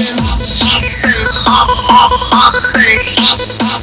Thank you.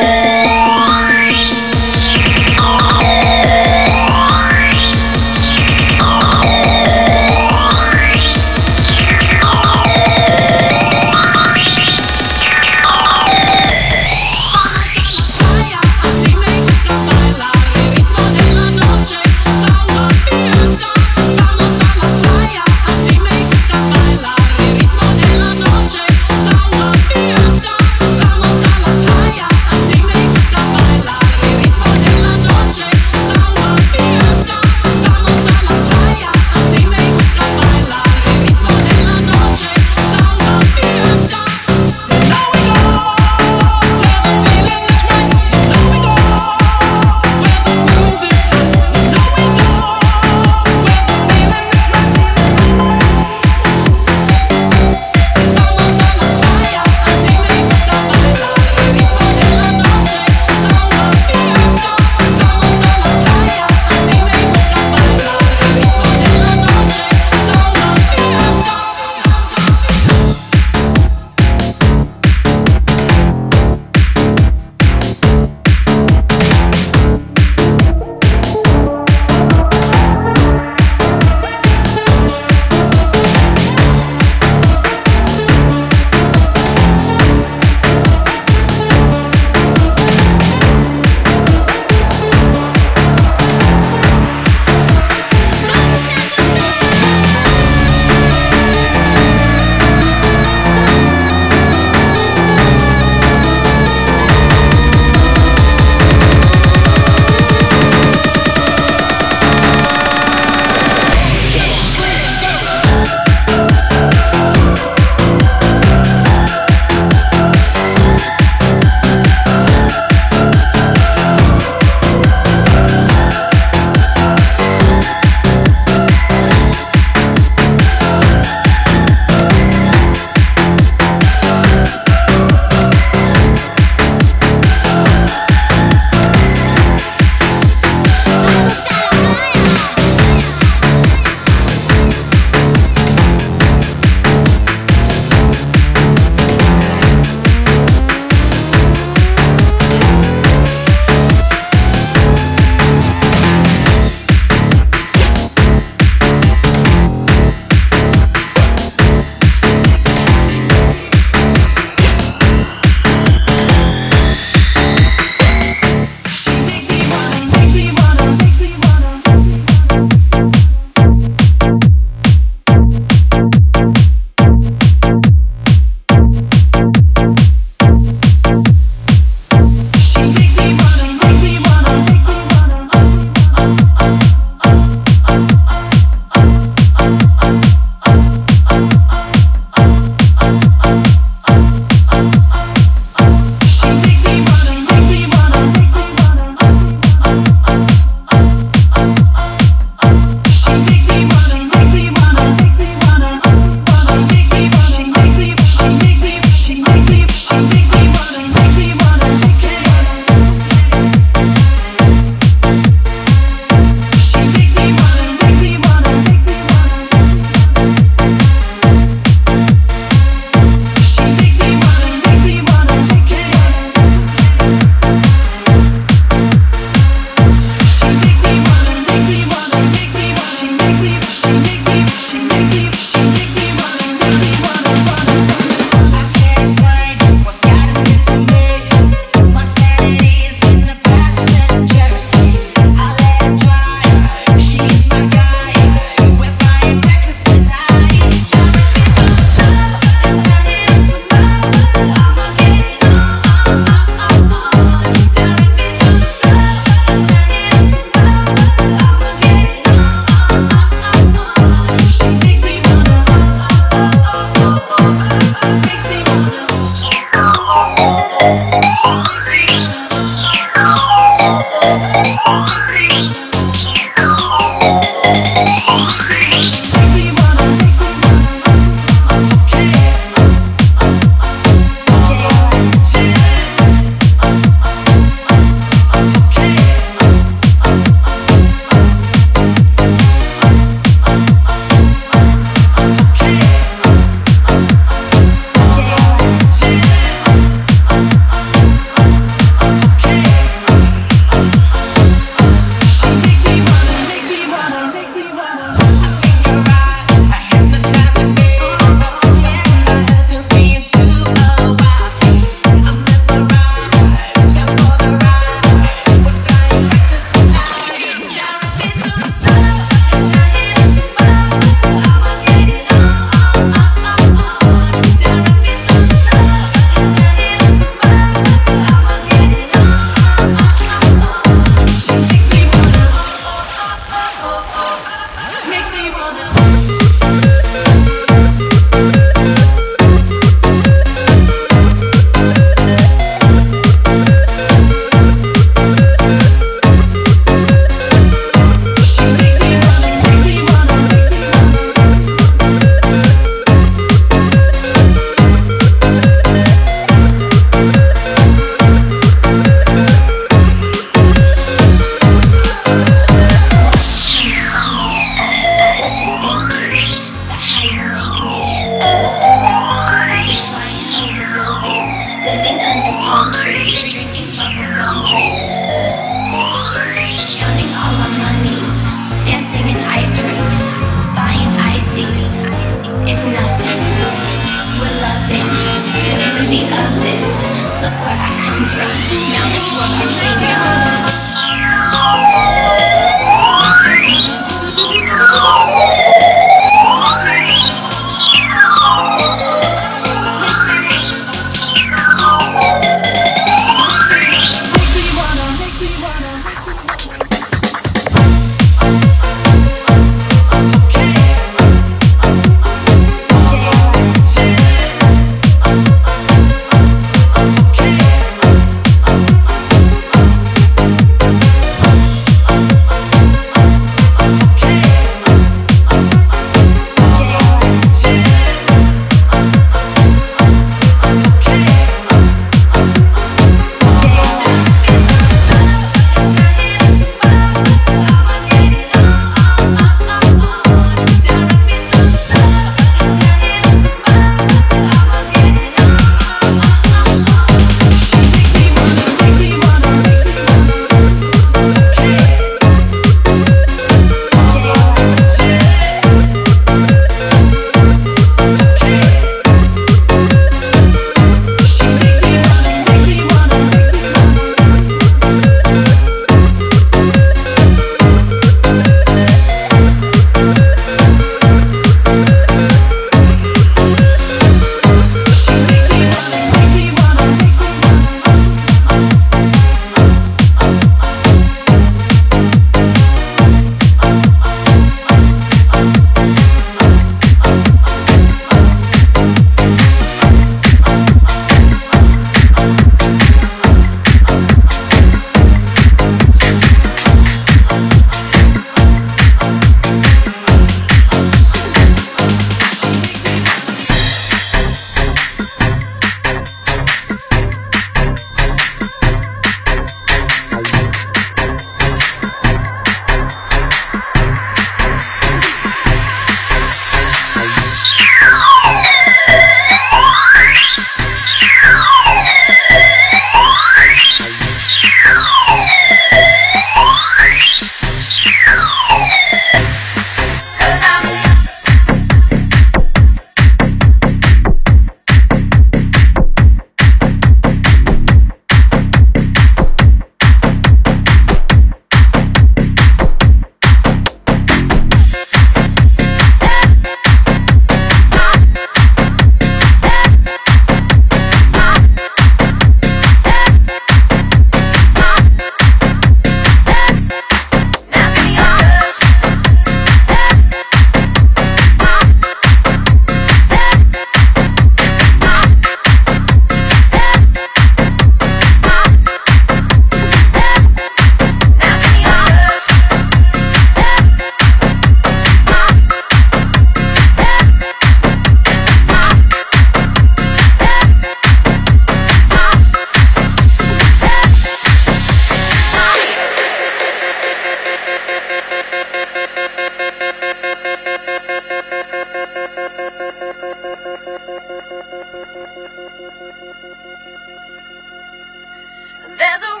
There's a